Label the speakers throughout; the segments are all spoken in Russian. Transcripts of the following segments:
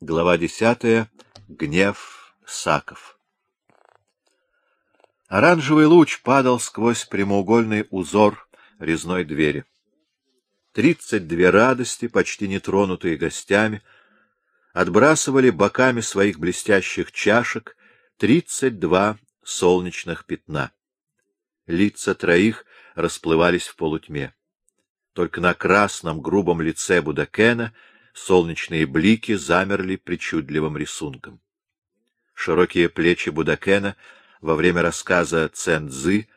Speaker 1: Глава десятая. Гнев Саков. Оранжевый луч падал сквозь прямоугольный узор резной двери. Тридцать две радости, почти нетронутые гостями, отбрасывали боками своих блестящих чашек тридцать два солнечных пятна. Лица троих расплывались в полутьме. Только на красном грубом лице Будакена — солнечные блики замерли причудливым рисунком. Широкие плечи Будакена во время рассказа Цен-Дзы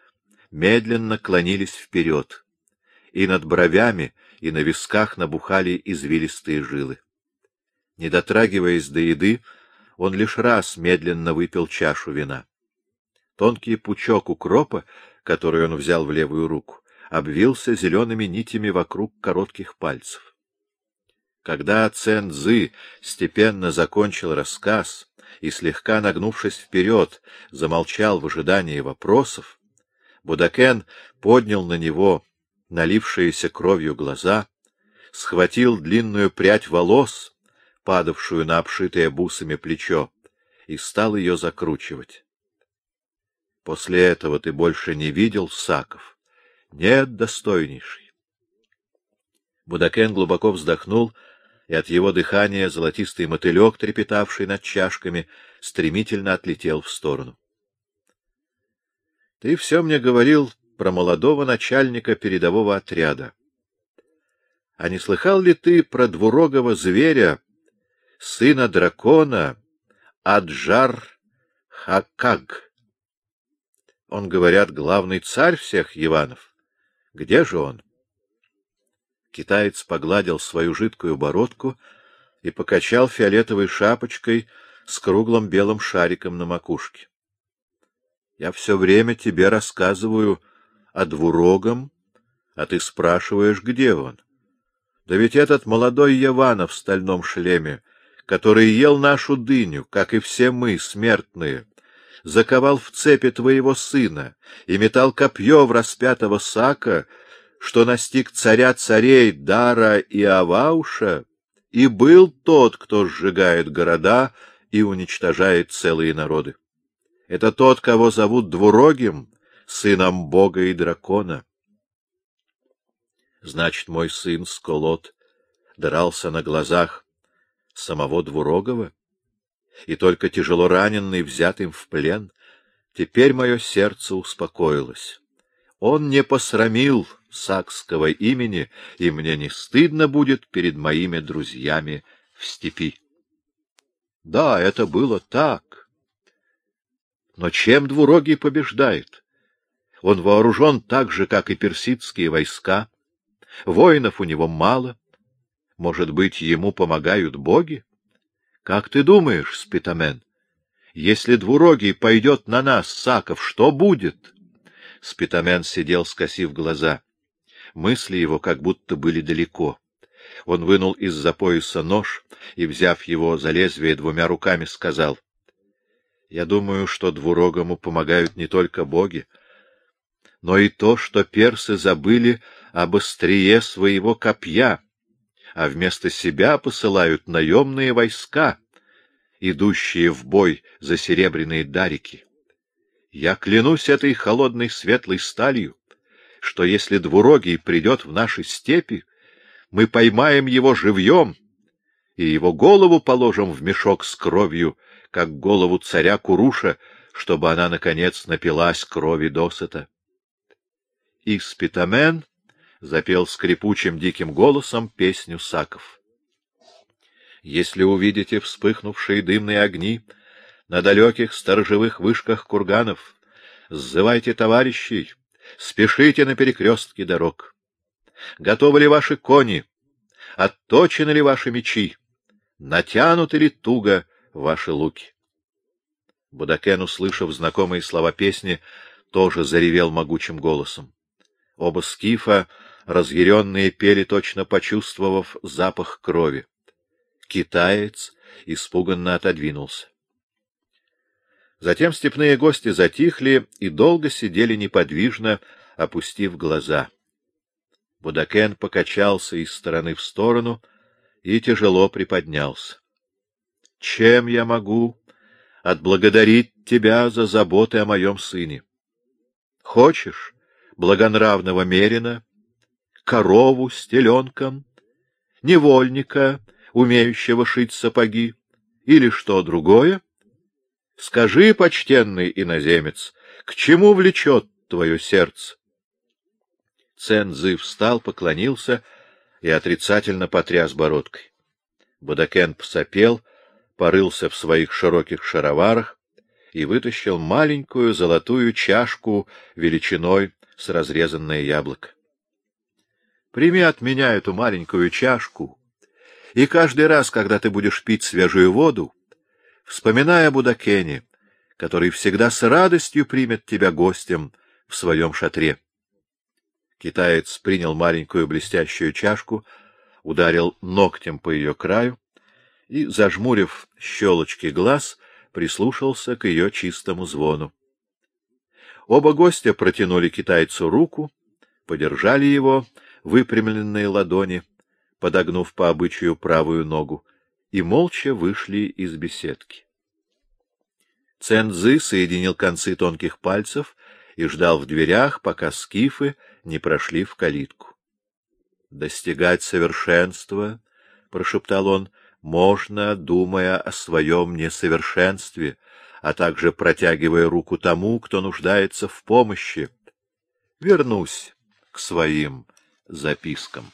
Speaker 1: медленно клонились вперед, и над бровями и на висках набухали извилистые жилы. Не дотрагиваясь до еды, он лишь раз медленно выпил чашу вина. Тонкий пучок укропа, который он взял в левую руку, обвился зелеными нитями вокруг коротких пальцев. Когда Цен Цзы степенно закончил рассказ и, слегка нагнувшись вперед, замолчал в ожидании вопросов, Будакен поднял на него налившиеся кровью глаза, схватил длинную прядь волос, падавшую на обшитое бусами плечо, и стал ее закручивать. После этого ты больше не видел Саков? Нет, достойнейший. Будакен глубоко вздохнул — и от его дыхания золотистый мотылек, трепетавший над чашками, стремительно отлетел в сторону. — Ты все мне говорил про молодого начальника передового отряда. А не слыхал ли ты про двурогого зверя, сына дракона, Аджар Хакаг? Он, говорят, главный царь всех Иванов. Где же он? — Китаец погладил свою жидкую бородку и покачал фиолетовой шапочкой с круглым белым шариком на макушке. — Я все время тебе рассказываю о двурогом, а ты спрашиваешь, где он. Да ведь этот молодой Явана в стальном шлеме, который ел нашу дыню, как и все мы, смертные, заковал в цепи твоего сына и метал копье в распятого Сака, что настиг царя царей Дара и Авауша, и был тот, кто сжигает города и уничтожает целые народы. Это тот, кого зовут Двурогим, сыном бога и дракона. Значит, мой сын Сколот дрался на глазах самого Двурогова, и только тяжело раненный взят им в плен, теперь мое сердце успокоилось. Он не посрамил сакского имени, и мне не стыдно будет перед моими друзьями в степи. Да, это было так. Но чем двурогий побеждает? Он вооружен так же, как и персидские войска. Воинов у него мало. Может быть, ему помогают боги? Как ты думаешь, Спитамен, если двурогий пойдет на нас, Саков, что будет? Спитамен сидел, скосив глаза. Мысли его как будто были далеко. Он вынул из-за пояса нож и, взяв его за лезвие двумя руками, сказал, — Я думаю, что двурогому помогают не только боги, но и то, что персы забыли об острие своего копья, а вместо себя посылают наемные войска, идущие в бой за серебряные дарики. Я клянусь этой холодной светлой сталью, что если двурогий придет в наши степи, мы поймаем его живьем и его голову положим в мешок с кровью, как голову царя Куруша, чтобы она, наконец, напилась крови досыта. И запел скрипучим диким голосом песню Саков. Если увидите вспыхнувшие дымные огни на далеких сторожевых вышках курганов, сзывайте товарищей, Спешите на перекрестке дорог. Готовы ли ваши кони? Отточены ли ваши мечи? Натянуты ли туго ваши луки? Будакен, услышав знакомые слова песни, тоже заревел могучим голосом. Оба скифа, разъяренные, пели, точно почувствовав запах крови. Китаец испуганно отодвинулся. Затем степные гости затихли и долго сидели неподвижно, опустив глаза. Будакен покачался из стороны в сторону и тяжело приподнялся. чем я могу отблагодарить тебя за заботы о моем сыне? Хочешь благонравного мерина, корову с теленком, невольника, умеющего шить сапоги, или что другое? Скажи, почтенный иноземец, к чему влечет твое сердце? Цензы встал, поклонился и отрицательно потряс бородкой. Будакен посопел, порылся в своих широких шароварах и вытащил маленькую золотую чашку величиной с разрезанное яблоко. Прими от меня эту маленькую чашку, и каждый раз, когда ты будешь пить свежую воду, вспоминая о который всегда с радостью примет тебя гостем в своем шатре. Китаец принял маленькую блестящую чашку, ударил ногтем по ее краю и, зажмурив щелочки глаз, прислушался к ее чистому звону. Оба гостя протянули китайцу руку, подержали его выпрямленные ладони, подогнув по обычаю правую ногу, и молча вышли из беседки. Цензы соединил концы тонких пальцев и ждал в дверях, пока скифы не прошли в калитку. — Достигать совершенства, — прошептал он, — можно, думая о своем несовершенстве, а также протягивая руку тому, кто нуждается в помощи. Вернусь к своим запискам.